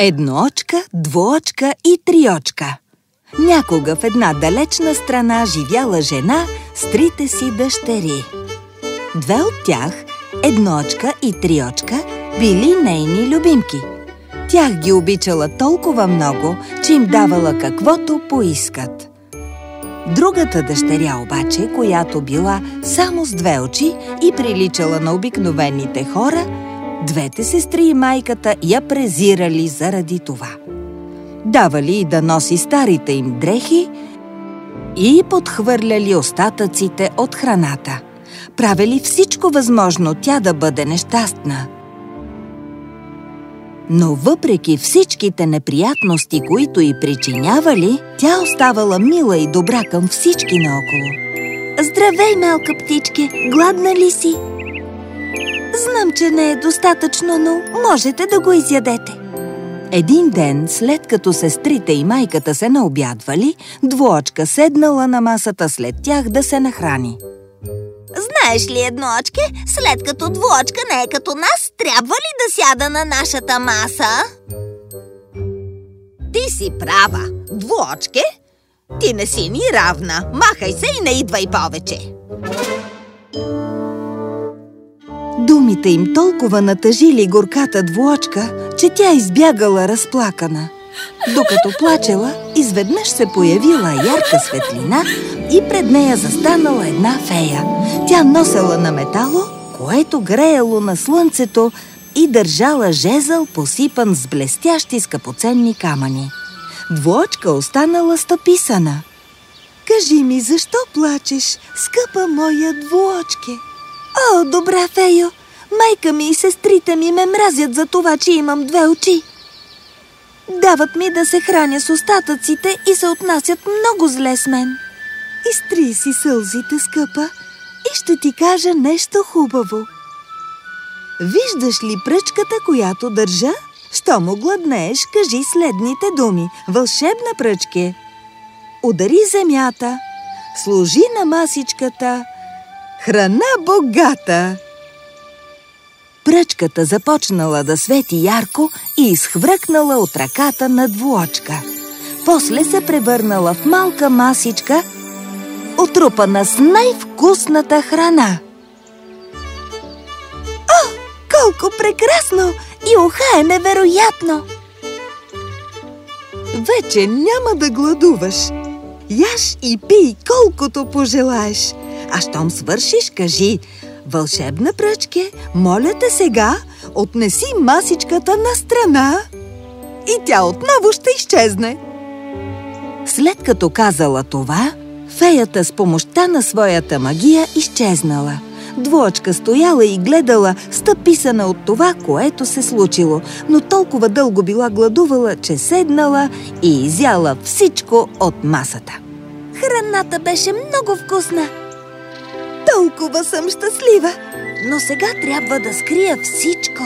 Едноочка, двоочка и триочка Някога в една далечна страна живяла жена с трите си дъщери. Две от тях, едноочка и триочка, били нейни любимки. Тях ги обичала толкова много, че им давала каквото поискат. Другата дъщеря обаче, която била само с две очи и приличала на обикновените хора, двете сестри и майката я презирали заради това. Давали и да носи старите им дрехи и подхвърляли остатъците от храната. Правили всичко възможно тя да бъде нещастна. Но въпреки всичките неприятности, които й причинявали, тя оставала мила и добра към всички наоколо. Здравей, малка птичке! Гладна ли си? Знам, че не е достатъчно, но можете да го изядете. Един ден, след като сестрите и майката се наобядвали, двоочка седнала на масата след тях да се нахрани. Знаеш ли, едноочке, след като двоочка не е като нас, трябва ли да сяда на нашата маса? Ти си права, двоочке. Ти не си ни равна. Махай се и не идвай повече. Думите им толкова натъжили горката двоочка, че тя избягала разплакана. Докато плачела, изведнъж се появила ярка светлина и пред нея застанала една фея. Тя носела на метало, което греело на слънцето и държала жезъл, посипан с блестящи скъпоценни камъни. Двоочка останала стъписана. Кажи ми, защо плачеш, скъпа моя двоочке? О, добра фейо! Майка ми и сестрите ми ме мразят за това, че имам две очи. Дават ми да се храня с остатъците и се отнасят много зле с мен. Изтри си сълзите, скъпа, и ще ти кажа нещо хубаво. Виждаш ли пръчката, която държа? Що му гладнееш, кажи следните думи. Вълшебна пръчке. Удари земята, служи на масичката, храна богата. Пръчката започнала да свети ярко и изхвръкнала от ръката на двуочка. После се превърнала в малка масичка, отрупана с най-вкусната храна. О, колко прекрасно! И уха е невероятно! Вече няма да гладуваш. Яш и пий колкото пожелаеш. А щом свършиш, кажи Вълшебна пръчке, моля те сега, отнеси масичката на страна и тя отново ще изчезне. След като казала това, феята с помощта на своята магия изчезнала. Двоечка стояла и гледала, стъписана от това, което се случило, но толкова дълго била гладувала, че седнала и изяла всичко от масата. Храната беше много вкусна. Толкова съм щастлива, но сега трябва да скрия всичко.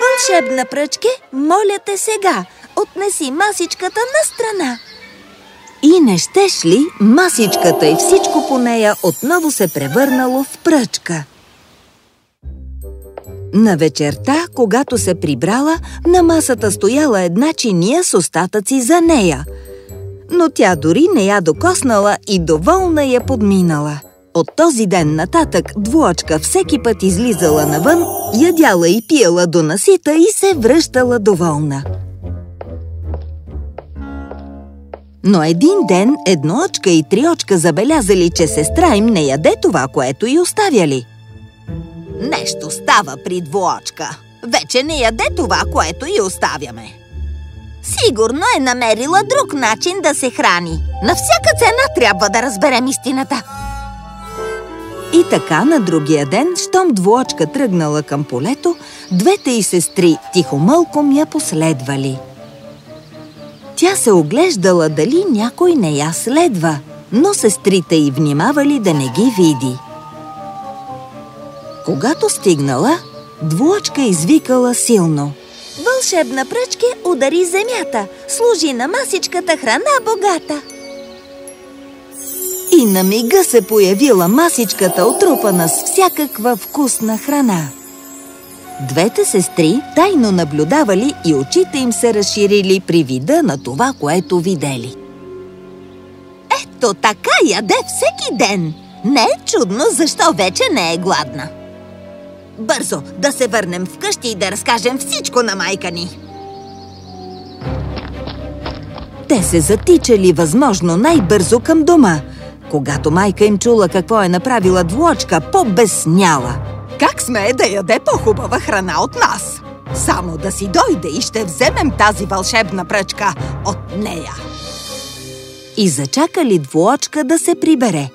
Вълшебна пръчке, моля те сега, отнеси масичката на страна. И не щеш ли, масичката и всичко по нея отново се превърнало в пръчка. На вечерта, когато се прибрала, на масата стояла една чиния с остатъци за нея. Но тя дори не я докоснала и доволна я подминала. От този ден нататък двуочка всеки път излизала навън, ядяла и пиела до насита и се връщала доволна. Но един ден едноочка и триочка забелязали, че сестра им не яде това, което й оставяли. Нещо става при двуочка. Вече не яде това, което й оставяме. Сигурно е намерила друг начин да се храни. На всяка цена трябва да разберем истината. И така на другия ден, щом двуочка тръгнала към полето, двете й сестри тихомълком я последвали. Тя се оглеждала дали някой не я следва, но сестрите й внимавали да не ги види. Когато стигнала, двуочка извикала силно. Вълшебна пръчке удари земята, служи на масичката храна богата. И на мига се появила масичката, отрупана с всякаква вкусна храна. Двете сестри тайно наблюдавали и очите им се разширили при вида на това, което видели. Ето така яде всеки ден. Не е чудно, защо вече не е гладна. Бързо да се върнем вкъщи и да разкажем всичко на майка ни. Те се затичали възможно най-бързо към дома. Когато майка им чула какво е направила двуочка, побесняла. Как смее да яде по-хубава храна от нас? Само да си дойде и ще вземем тази вълшебна пръчка от нея. И зачакали двуочка да се прибере.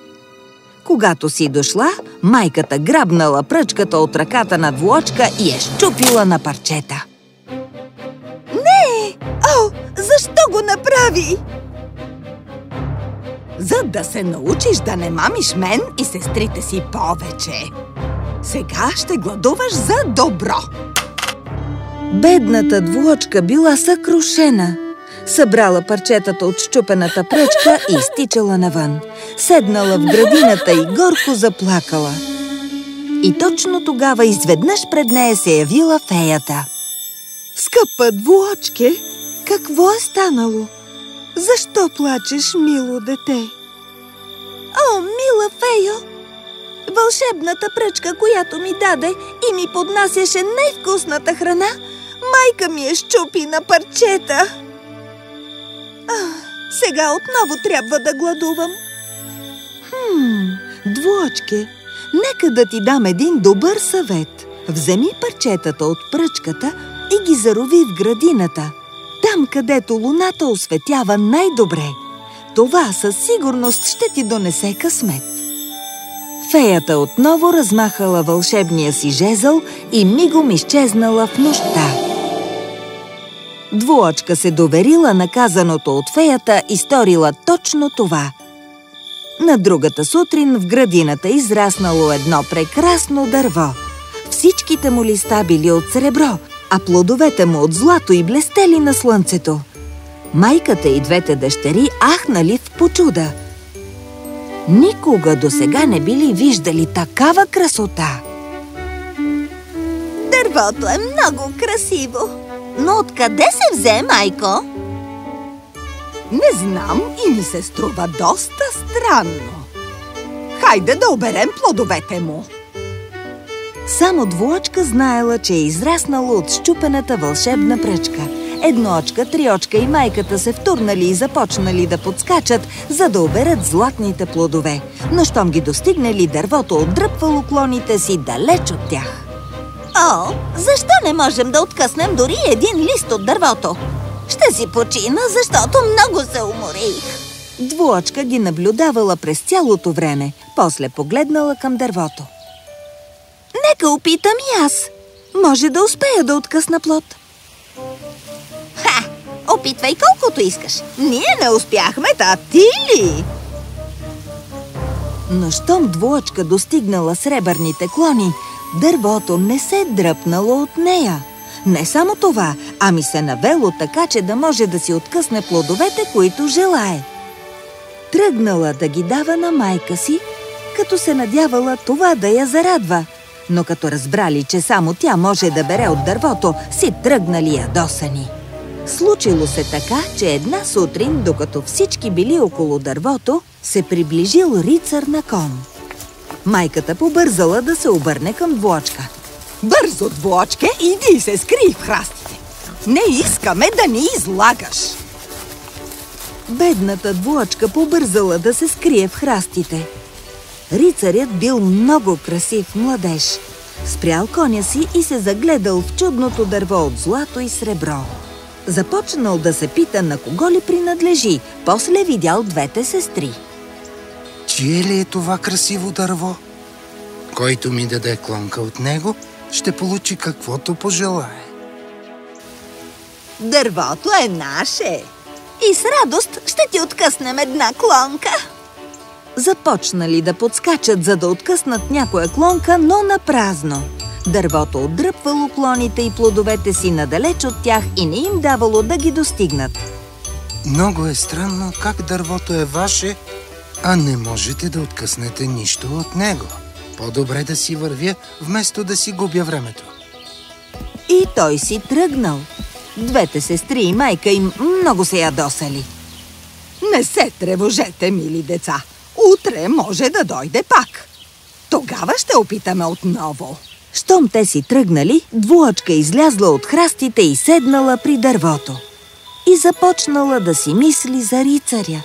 Когато си дошла, майката грабнала пръчката от ръката на двуочка и е щупила на парчета. Не! О, защо го направи? За да се научиш да не мамиш мен и сестрите си повече. Сега ще гладуваш за добро. Бедната двуочка била съкрушена. Събрала парчетата от щупената пръчка и изтичала навън. Седнала в градината и горко заплакала. И точно тогава изведнъж пред нея се явила феята. Скъпа двуочке, какво е станало? Защо плачеш, мило дете? О, мила фейо! Вълшебната пръчка, която ми даде и ми поднасяше най-вкусната храна, майка ми е щупи на парчета. Сега отново трябва да гладувам. Хм, двуочке, нека да ти дам един добър съвет. Вземи парчетата от пръчката и ги зарови в градината. Там, където луната осветява най-добре. Това със сигурност ще ти донесе късмет. Феята отново размахала вълшебния си жезъл и мигом изчезнала в нощта. Двуочка се доверила наказаното от феята и сторила точно това. На другата сутрин в градината израснало едно прекрасно дърво. Всичките му листа били от сребро, а плодовете му от злато и блестели на слънцето. Майката и двете дъщери ахнали в почуда. Никога до сега не били виждали такава красота. Дървото е много красиво. Но откъде се взе, майко? Не знам и ми се струва доста странно. Хайде да оберем плодовете му. Само двуочка знаела, че е израснало от щупената вълшебна пръчка. Едноочка, триочка и майката се втурнали и започнали да подскачат, за да оберат златните плодове. Но щом ги достигнали, дървото отдръпвало клоните си далеч от тях. О, защо не можем да откъснем дори един лист от дървото? Ще си почина, защото много се уморих. Двуочка ги наблюдавала през цялото време, после погледнала към дървото. Нека опитам и аз. Може да успея да откъсна плод. Ха! Опитвай колкото искаш. Ние не успяхме, та ти ли? Но щом двуочка достигнала сребърните клони, дървото не се дръпнало от нея. Не само това, ами се навело така, че да може да си откъсне плодовете, които желае. Тръгнала да ги дава на майка си, като се надявала това да я зарадва. Но като разбрали, че само тя може да бере от дървото, си тръгнали ядосани. Случило се така, че една сутрин, докато всички били около дървото, се приближил рицар на кон. Майката побързала да се обърне към двуочка. Бързо, двуочке, иди и се скрий в храстите. Не искаме да ни излагаш. Бедната двуочка побързала да се скрие в храстите. Рицарят бил много красив младеж. Спрял коня си и се загледал в чудното дърво от злато и сребро. Започнал да се пита на кого ли принадлежи, после видял двете сестри. Чие ли е това красиво дърво? Който ми даде клонка от него, ще получи каквото пожелае. Дървото е наше. И с радост ще ти откъснем една клонка. Започнали да подскачат, за да откъснат някоя клонка, но на празно. Дървото отдръпвало клоните и плодовете си надалеч от тях и не им давало да ги достигнат. Много е странно как дървото е ваше, а не можете да откъснете нищо от него. По-добре да си вървя, вместо да си губя времето. И той си тръгнал. Двете сестри и майка им много се ядосали. Не се тревожете, мили деца. Утре може да дойде пак. Тогава ще опитаме отново. Щом те си тръгнали, двуочка излязла от храстите и седнала при дървото. И започнала да си мисли за рицаря.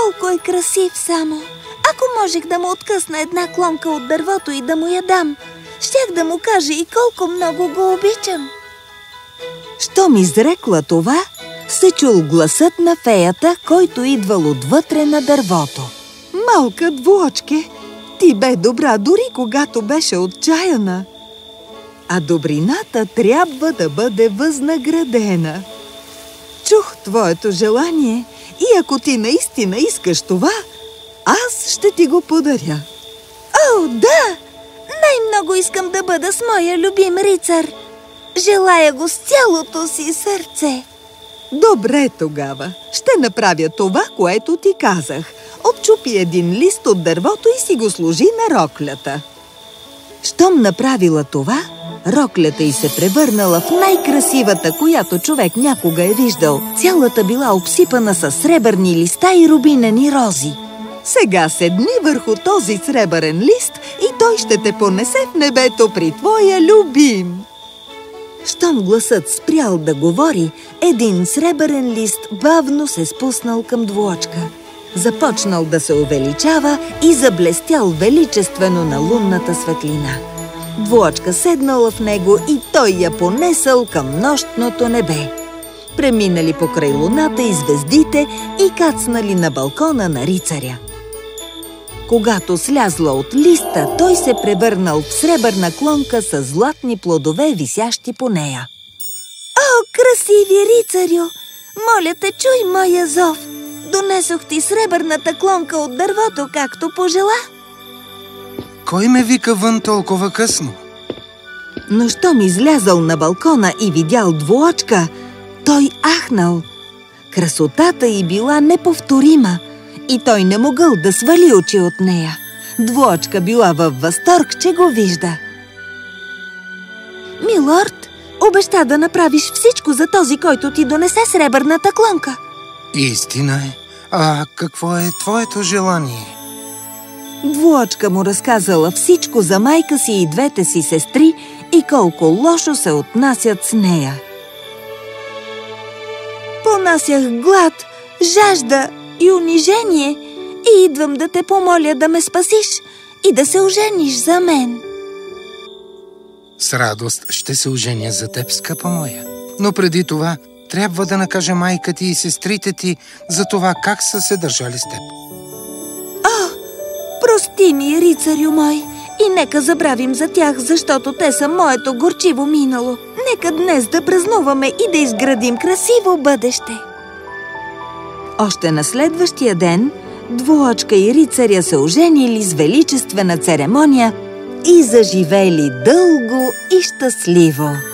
Колко е красив само! Ако можех да му откъсна една клонка от дървото и да му я дам, щях да му кажа и колко много го обичам. Щом изрекла това, се чул гласът на феята, който идвал отвътре на дървото. Малка двуочке, ти бе добра дори когато беше отчаяна. А добрината трябва да бъде възнаградена. Чух твоето желание и ако ти наистина искаш това, аз ще ти го подаря. О, да! Най-много искам да бъда с моя любим рицар. Желая го с цялото си сърце. Добре тогава. Ще направя това, което ти казах. Отчупи един лист от дървото и си го сложи на роклята. Щом направила това, роклята й се превърнала в най-красивата, която човек някога е виждал. Цялата била обсипана с сребърни листа и рубинени рози. Сега седни върху този сребърен лист и той ще те понесе в небето при твоя любим. Щом гласът спрял да говори, един сребърен лист бавно се спуснал към двуочка. Започнал да се увеличава и заблестял величествено на лунната светлина. Двуочка седнала в него и той я понесъл към нощното небе. Преминали покрай луната и звездите и кацнали на балкона на рицаря. Когато слязла от листа, той се превърнал в сребърна клонка с златни плодове, висящи по нея. О, красиви рицарю! Моля те, чуй моя зов! Донесох ти сребърната клонка от дървото, както пожела. Кой ме вика вън толкова късно? Но щом излязъл на балкона и видял двуочка, той ахнал. Красотата й била неповторима и той не могъл да свали очи от нея. Двуочка била във възторг, че го вижда. Милорд, обеща да направиш всичко за този, който ти донесе сребърната клонка. Истина е. А какво е твоето желание? Двуочка му разказала всичко за майка си и двете си сестри и колко лошо се отнасят с нея. Понасях глад, жажда и унижение и идвам да те помоля да ме спасиш и да се ожениш за мен. С радост ще се оженя за теб, скъпа моя. Но преди това трябва да накажа майка ти и сестрите ти за това как са се държали с теб. Прости ми, рицарю мой, и нека забравим за тях, защото те са моето горчиво минало. Нека днес да празнуваме и да изградим красиво бъдеще. Още на следващия ден двуочка и рицаря се оженили с величествена церемония и заживели дълго и щастливо.